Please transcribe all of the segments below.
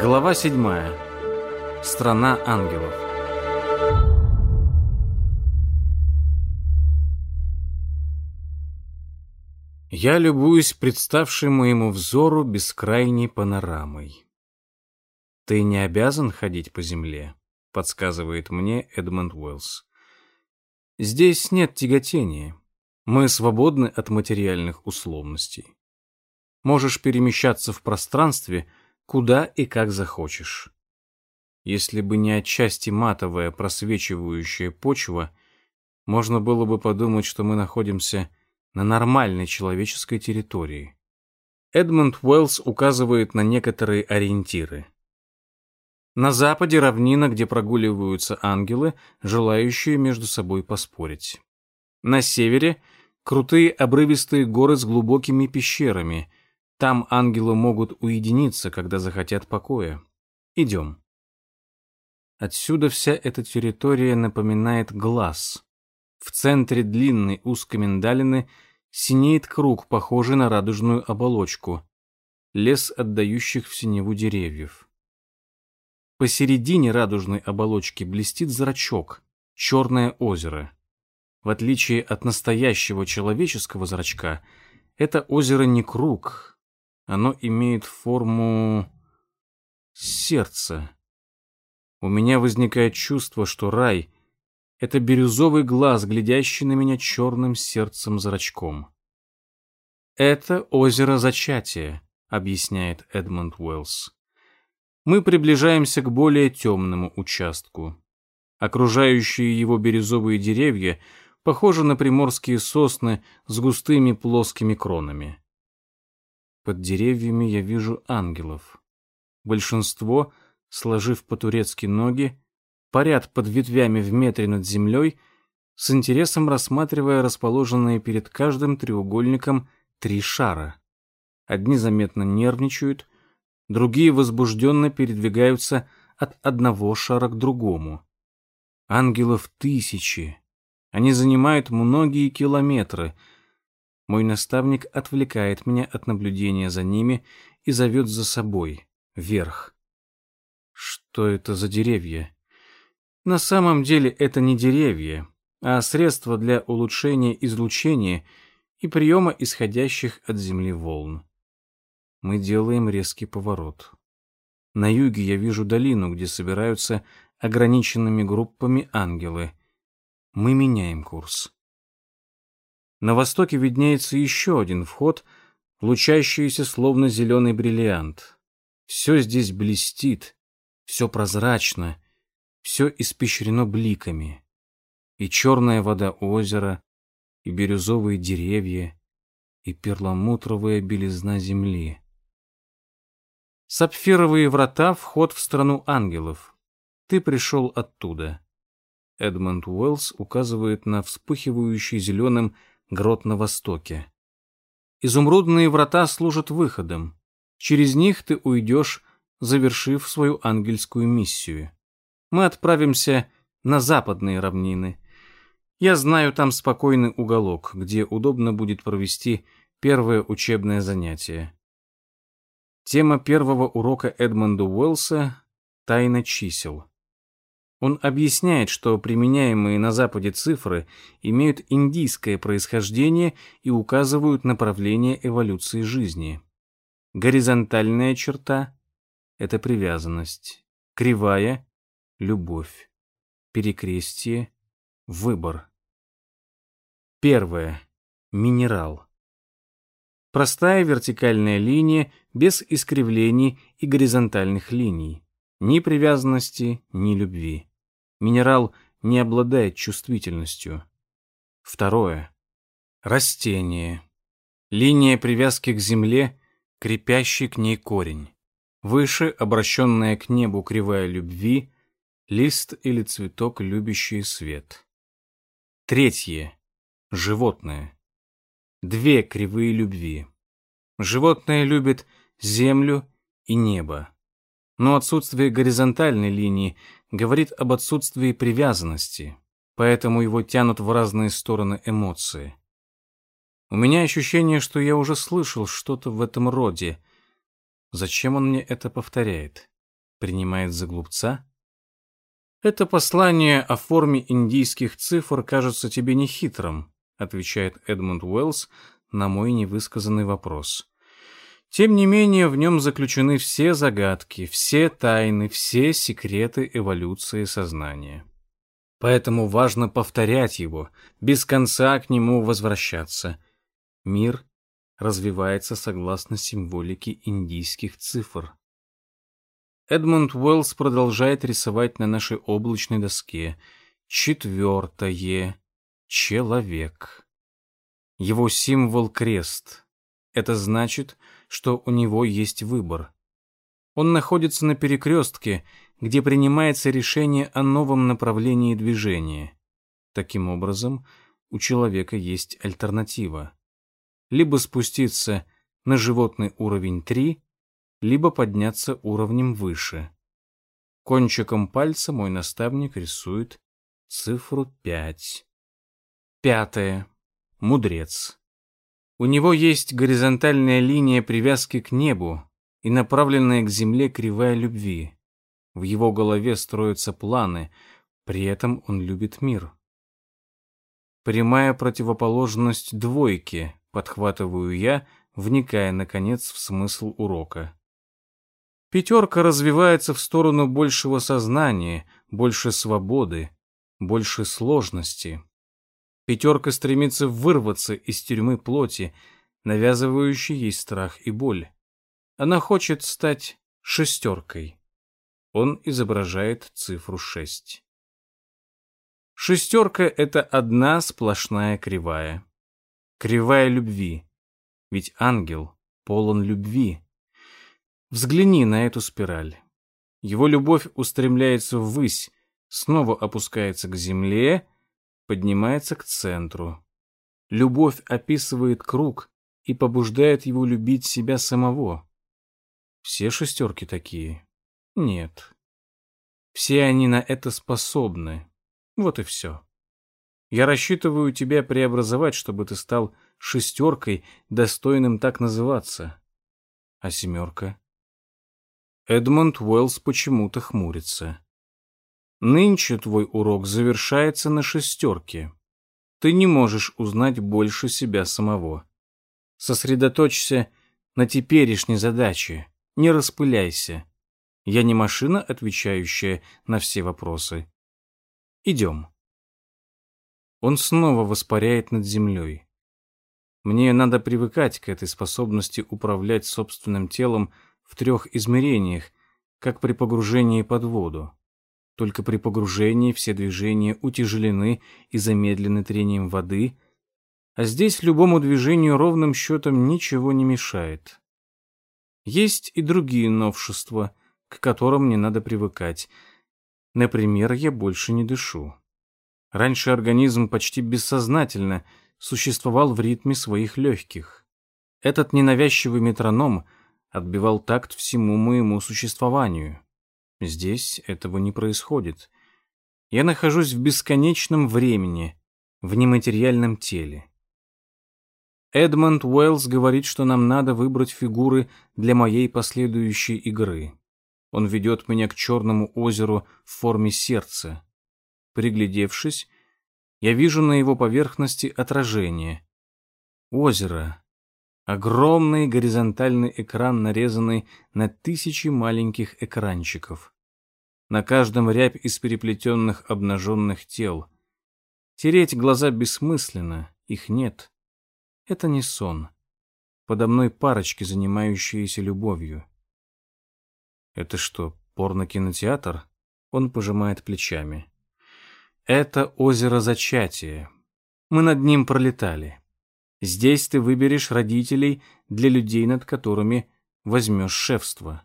Глава седьмая. Страна ангелов. Я любуюсь представшей моему взору бескрайней панорамой. «Ты не обязан ходить по земле», — подсказывает мне Эдмонд Уэллс. «Здесь нет тяготения. Мы свободны от материальных условностей. Можешь перемещаться в пространстве — куда и как захочешь. Если бы не отчасти матовая просвечивающая почва, можно было бы подумать, что мы находимся на нормальной человеческой территории. Эдмунд Уэллс указывает на некоторые ориентиры. На западе равнина, где прогуливаются ангелы, желающие между собой поспорить. На севере крутые обрывистые горы с глубокими пещерами, там ангелы могут уединиться, когда захотят покоя. Идем. Отсюда вся эта территория напоминает глаз. В центре длинной узкой миндалины синеет круг, похожий на радужную оболочку. Лес отдающих в синеву деревьев. Посередине радужной оболочки блестит зрачок, черное озеро. В отличие от настоящего человеческого зрачка, это озеро не круг, оно имеет форму сердца. У меня возникает чувство, что рай — это бирюзовый глаз, глядящий на меня черным сердцем зрачком. «Это озеро зачатия», — объясняет Эдмунд Уэллс. Мы приближаемся к более темному участку. Окружающие его бирюзовые деревья похожи на приморские сосны с густыми плоскими кронами. Под деревьями я вижу ангелов. Большинство, сложив по-турецки ноги, парят под ветвями в метре над землей, с интересом рассматривая расположенные перед каждым треугольником три шара. Одни заметно нервничают, другие возбужденно передвигаются от одного шара к другому. Ангелов тысячи. Они занимают многие километры — мой наставник отвлекает меня от наблюдения за ними и зовет за собой, вверх. Что это за деревья? На самом деле это не деревья, а средства для улучшения излучения и приема исходящих от Земли волн. Мы делаем резкий поворот. На юге я вижу долину, где собираются ограниченными группами ангелы. Мы меняем курс. На востоке виднеется еще один вход, лучащийся словно зеленый бриллиант. Все здесь блестит, все прозрачно, все испещрено бликами. И черная вода озера, и бирюзовые деревья, и перламутровая белизна земли. Сапфировые врата — вход в страну ангелов. Ты пришел оттуда. Эдмонд Уэллс указывает на вспыхивающий зеленым грот на востоке. Изумрудные врата служат выходом. Через них ты уйдешь, завершив свою ангельскую миссию. Мы отправимся на западные равнины. Я знаю там спокойный уголок, где удобно будет провести первое учебное занятие. Тема первого урока Эдмонда Уэллса — тайна чисел. Он объясняет, что применяемые на Западе цифры имеют индийское происхождение и указывают направление эволюции жизни. Горизонтальная черта — это привязанность, кривая — любовь, перекрестие — выбор. Первое. Минерал. Простая вертикальная линия без искривлений и горизонтальных линий. Ни привязанности, ни любви. Минерал не обладает чувствительностью. Второе. Растение. Линия привязки к земле, крепящий к ней корень. Выше обращенная к небу кривая любви, лист или цветок, любящий свет. Третье. Животное. Две кривые любви. Животное любит землю и небо. Но отсутствие горизонтальной линии говорит об отсутствии привязанности, поэтому его тянут в разные стороны эмоции. У меня ощущение, что я уже слышал что-то в этом роде. Зачем он мне это повторяет? Принимает за глупца? Это послание о форме индийских цифр кажется тебе нехитрым, отвечает Эдмунд Уэллс на мой невысказанный вопрос. Тем не менее, в нем заключены все загадки, все тайны, все секреты эволюции сознания. Поэтому важно повторять его, без конца к нему возвращаться. Мир развивается согласно символике индийских цифр. Эдмунд Уэллс продолжает рисовать на нашей облачной доске четвертое — человек. Его символ — крест. Это значит, что у него есть выбор. Он находится на перекрестке, где принимается решение о новом направлении движения. Таким образом, у человека есть альтернатива. Либо спуститься на животный уровень 3, либо подняться уровнем выше. Кончиком пальца мой наставник рисует цифру 5. Пятое. Мудрец. У него есть горизонтальная линия привязки к небу и направленная к земле кривая любви. В его голове строятся планы, при этом он любит мир. Прямая противоположность двойке, подхватываю я, вникая, наконец, в смысл урока. Пятерка развивается в сторону большего сознания, больше свободы, больше сложности. Пятерка стремится вырваться из тюрьмы плоти, навязывающей ей страх и боль. Она хочет стать шестеркой. Он изображает цифру шесть. Шестерка — это одна сплошная кривая. Кривая любви. Ведь ангел полон любви. Взгляни на эту спираль. Его любовь устремляется ввысь, снова опускается к земле поднимается к центру. Любовь описывает круг и побуждает его любить себя самого. Все шестерки такие? Нет. Все они на это способны. Вот и все. Я рассчитываю тебя преобразовать, чтобы ты стал шестеркой, достойным так называться. А семерка? Эдмонд Уэллс почему-то хмурится. Нынче твой урок завершается на шестерке. Ты не можешь узнать больше себя самого. Сосредоточься на теперешней задаче. Не распыляйся. Я не машина, отвечающая на все вопросы. Идем. Он снова воспаряет над землей. Мне надо привыкать к этой способности управлять собственным телом в трех измерениях, как при погружении под воду. Только при погружении все движения утяжелены и замедлены трением воды, а здесь любому движению ровным счетом ничего не мешает. Есть и другие новшества, к которым не надо привыкать. Например, я больше не дышу. Раньше организм почти бессознательно существовал в ритме своих легких. Этот ненавязчивый метроном отбивал такт всему моему существованию. Здесь этого не происходит. Я нахожусь в бесконечном времени, в нематериальном теле. Эдмонд Уэллс говорит, что нам надо выбрать фигуры для моей последующей игры. Он ведет меня к черному озеру в форме сердца. Приглядевшись, я вижу на его поверхности отражение. Озеро. Огромный горизонтальный экран, нарезанный на тысячи маленьких экранчиков. На каждом рябь из переплетенных обнаженных тел. Тереть глаза бессмысленно, их нет. Это не сон. Подо мной парочки, занимающиеся любовью. Это что, порно-кинотеатр? Он пожимает плечами. Это озеро зачатия. Мы над ним пролетали. Здесь ты выберешь родителей для людей, над которыми возьмешь шефство.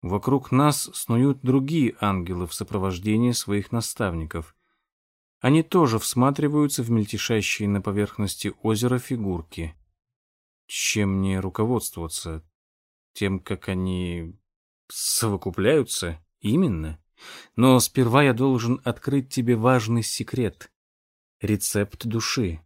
Вокруг нас снуют другие ангелы в сопровождении своих наставников. Они тоже всматриваются в мельтешащие на поверхности озера фигурки. Чем мне руководствоваться? Тем, как они совокупляются? Именно. Но сперва я должен открыть тебе важный секрет. Рецепт души.